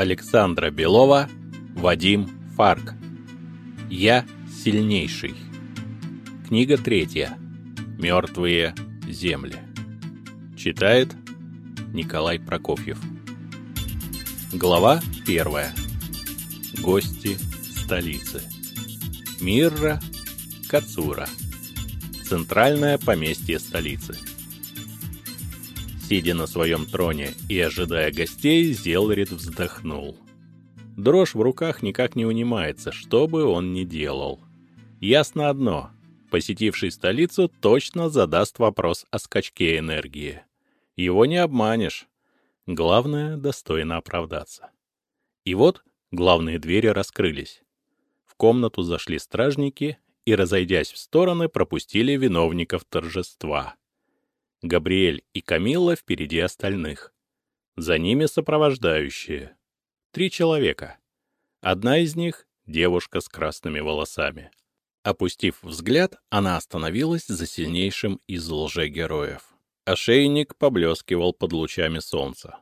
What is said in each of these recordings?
Александра Белова, Вадим Фарк. Я сильнейший. Книга третья. Мертвые земли. Читает Николай Прокофьев. Глава первая. Гости столицы. Мирра Кацура. Центральное поместье столицы. Сидя на своем троне и ожидая гостей, Зелрид вздохнул. Дрожь в руках никак не унимается, что бы он ни делал. Ясно одно — посетивший столицу точно задаст вопрос о скачке энергии. Его не обманешь. Главное — достойно оправдаться. И вот главные двери раскрылись. В комнату зашли стражники и, разойдясь в стороны, пропустили виновников торжества — Габриэль и Камилла впереди остальных. За ними сопровождающие. Три человека. Одна из них — девушка с красными волосами. Опустив взгляд, она остановилась за сильнейшим из лжегероев. Ошейник поблескивал под лучами солнца.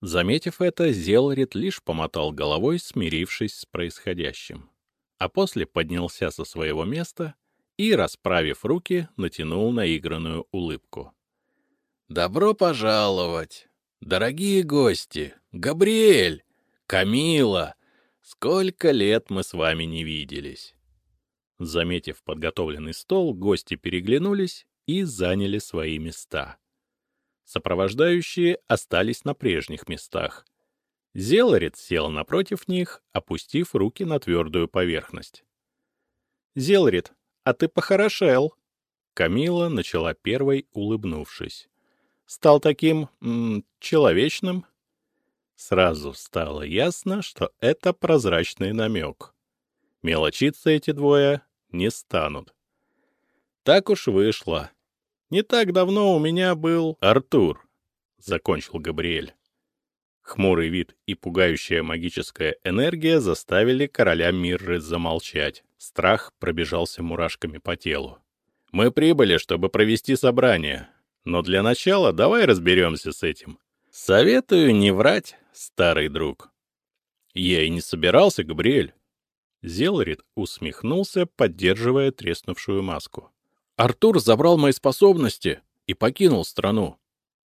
Заметив это, Зелрит лишь помотал головой, смирившись с происходящим. А после поднялся со своего места и, расправив руки, натянул наигранную улыбку. «Добро пожаловать! Дорогие гости! Габриэль! Камила! Сколько лет мы с вами не виделись!» Заметив подготовленный стол, гости переглянулись и заняли свои места. Сопровождающие остались на прежних местах. Зелорец сел напротив них, опустив руки на твердую поверхность. «Зелрит, а ты похорошел. Камила начала первой, улыбнувшись. Стал таким... М, человечным. Сразу стало ясно, что это прозрачный намек. Мелочиться эти двое не станут. Так уж вышло. Не так давно у меня был Артур, — закончил Габриэль. Хмурый вид и пугающая магическая энергия заставили короля Мирры замолчать. Страх пробежался мурашками по телу. «Мы прибыли, чтобы провести собрание. Но для начала давай разберемся с этим. Советую не врать, старый друг». «Я и не собирался, Габриэль». Зелрид усмехнулся, поддерживая треснувшую маску. «Артур забрал мои способности и покинул страну.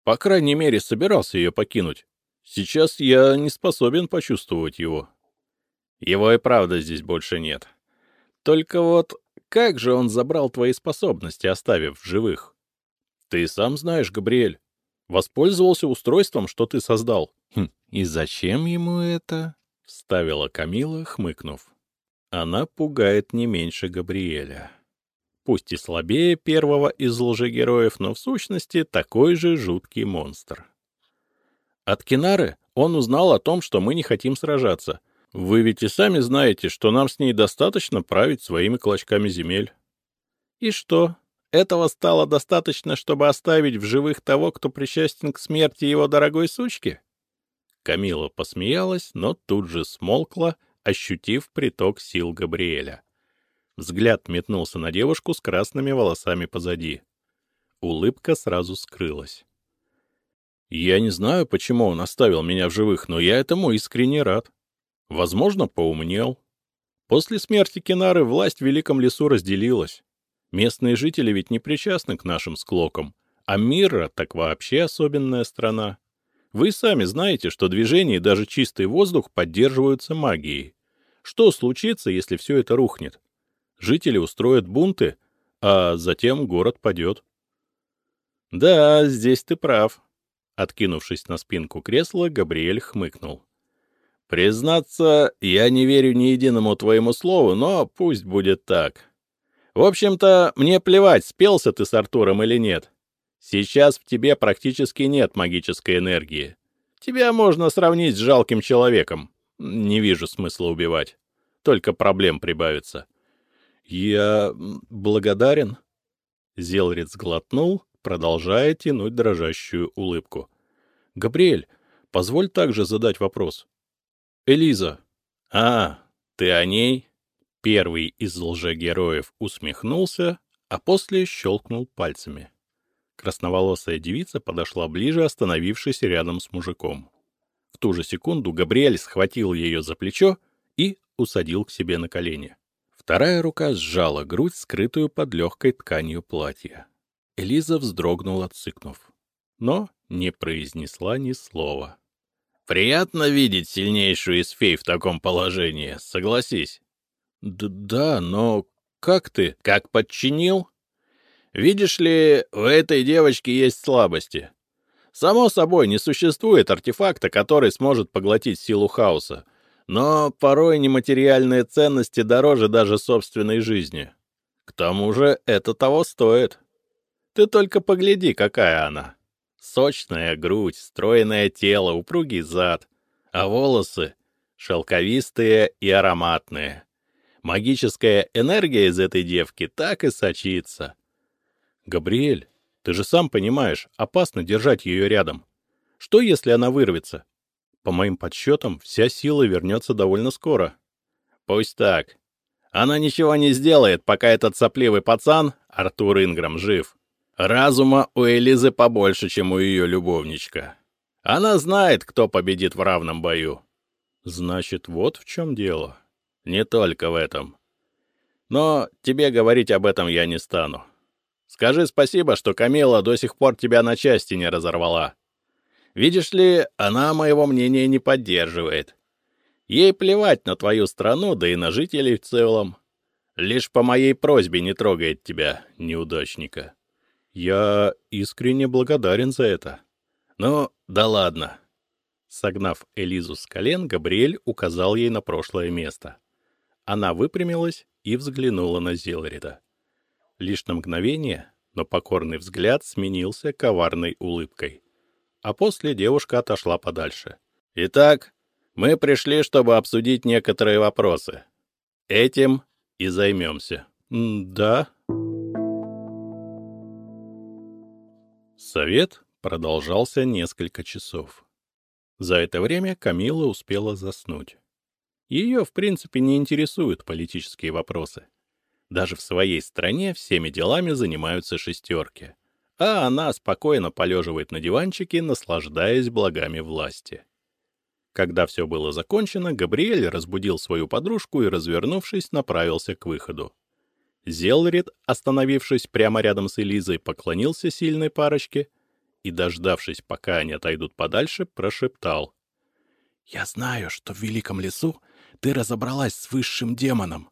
По крайней мере, собирался ее покинуть. Сейчас я не способен почувствовать его. Его и правда здесь больше нет. Только вот как же он забрал твои способности, оставив в живых? Ты сам знаешь, Габриэль. Воспользовался устройством, что ты создал. Хм, и зачем ему это? Вставила Камила, хмыкнув. Она пугает не меньше Габриэля. Пусть и слабее первого из лжегероев, но в сущности такой же жуткий монстр. От Кинары он узнал о том, что мы не хотим сражаться — вы ведь и сами знаете, что нам с ней достаточно править своими клочками земель. И что? Этого стало достаточно, чтобы оставить в живых того, кто причастен к смерти его дорогой сучки? Камила посмеялась, но тут же смолкла, ощутив приток сил Габриэля. Взгляд метнулся на девушку с красными волосами позади. Улыбка сразу скрылась. «Я не знаю, почему он оставил меня в живых, но я этому искренне рад. Возможно, поумнел. После смерти Кинары власть в Великом лесу разделилась. Местные жители ведь не причастны к нашим склокам, а Мирра так вообще особенная страна. Вы сами знаете, что движение и даже чистый воздух поддерживаются магией. Что случится, если все это рухнет? Жители устроят бунты, а затем город падет. Да, здесь ты прав. Откинувшись на спинку кресла, Габриэль хмыкнул. Признаться, я не верю ни единому твоему слову, но пусть будет так. В общем-то, мне плевать, спелся ты с Артуром или нет. Сейчас в тебе практически нет магической энергии. Тебя можно сравнить с жалким человеком. Не вижу смысла убивать. Только проблем прибавится. Я благодарен. Зелрец глотнул, продолжая тянуть дрожащую улыбку. Габриэль, позволь также задать вопрос. Элиза. А, ты о ней? Первый из лжегероев усмехнулся, а после щелкнул пальцами. Красноволосая девица подошла ближе, остановившись рядом с мужиком. В ту же секунду Габриэль схватил ее за плечо и усадил к себе на колени. Вторая рука сжала грудь, скрытую под легкой тканью платья. Элиза вздрогнула, цыкнув, но не произнесла ни слова. «Приятно видеть сильнейшую из фей в таком положении, согласись». Д «Да, но как ты?» «Как подчинил?» «Видишь ли, у этой девочки есть слабости. Само собой, не существует артефакта, который сможет поглотить силу хаоса, но порой нематериальные ценности дороже даже собственной жизни. К тому же это того стоит. Ты только погляди, какая она. Сочная грудь, стройное тело, упругий зад, а волосы шелковистые и ароматные. Магическая энергия из этой девки так и сочится. Габриэль, ты же сам понимаешь, опасно держать ее рядом. Что, если она вырвется? По моим подсчетам, вся сила вернется довольно скоро. Пусть так. Она ничего не сделает, пока этот сопливый пацан, Артур Инграм, жив. Разума у Элизы побольше, чем у ее любовничка. Она знает, кто победит в равном бою. Значит, вот в чем дело. Не только в этом. Но тебе говорить об этом я не стану. Скажи спасибо, что Камила до сих пор тебя на части не разорвала. Видишь ли, она моего мнения не поддерживает. Ей плевать на твою страну, да и на жителей в целом. Лишь по моей просьбе не трогает тебя, неудачника. Я искренне благодарен за это. Ну, да ладно. Согнав Элизу с колен, Габриэль указал ей на прошлое место. Она выпрямилась и взглянула на Зелрида. Лишь на мгновение, но покорный взгляд сменился коварной улыбкой а после девушка отошла подальше. «Итак, мы пришли, чтобы обсудить некоторые вопросы. Этим и займемся». «Да». Совет продолжался несколько часов. За это время Камила успела заснуть. Ее, в принципе, не интересуют политические вопросы. Даже в своей стране всеми делами занимаются шестерки — а она спокойно полеживает на диванчике, наслаждаясь благами власти. Когда все было закончено, Габриэль разбудил свою подружку и, развернувшись, направился к выходу. Зелрид, остановившись прямо рядом с Элизой, поклонился сильной парочке и, дождавшись, пока они отойдут подальше, прошептал. «Я знаю, что в Великом лесу ты разобралась с высшим демоном».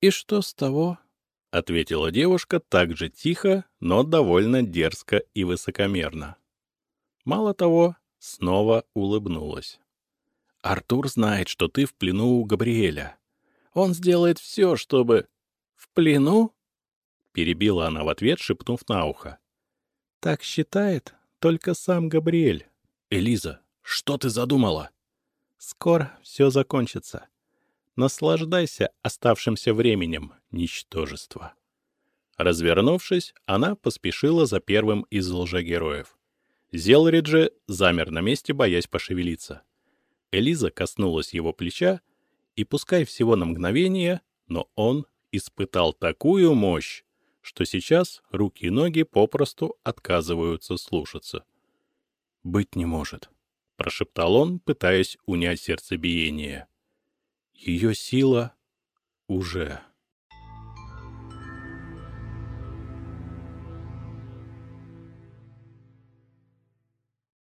«И что с того?» — ответила девушка так же тихо, но довольно дерзко и высокомерно. Мало того, снова улыбнулась. «Артур знает, что ты в плену у Габриэля. Он сделает все, чтобы...» «В плену?» — перебила она в ответ, шепнув на ухо. «Так считает только сам Габриэль». «Элиза, что ты задумала?» «Скоро все закончится. Наслаждайся оставшимся временем, ничтожество. Развернувшись, она поспешила за первым из лжегероев. Зелриджи замер на месте, боясь пошевелиться. Элиза коснулась его плеча, и пускай всего на мгновение, но он испытал такую мощь, что сейчас руки и ноги попросту отказываются слушаться. «Быть не может», — прошептал он, пытаясь унять сердцебиение. Ее сила уже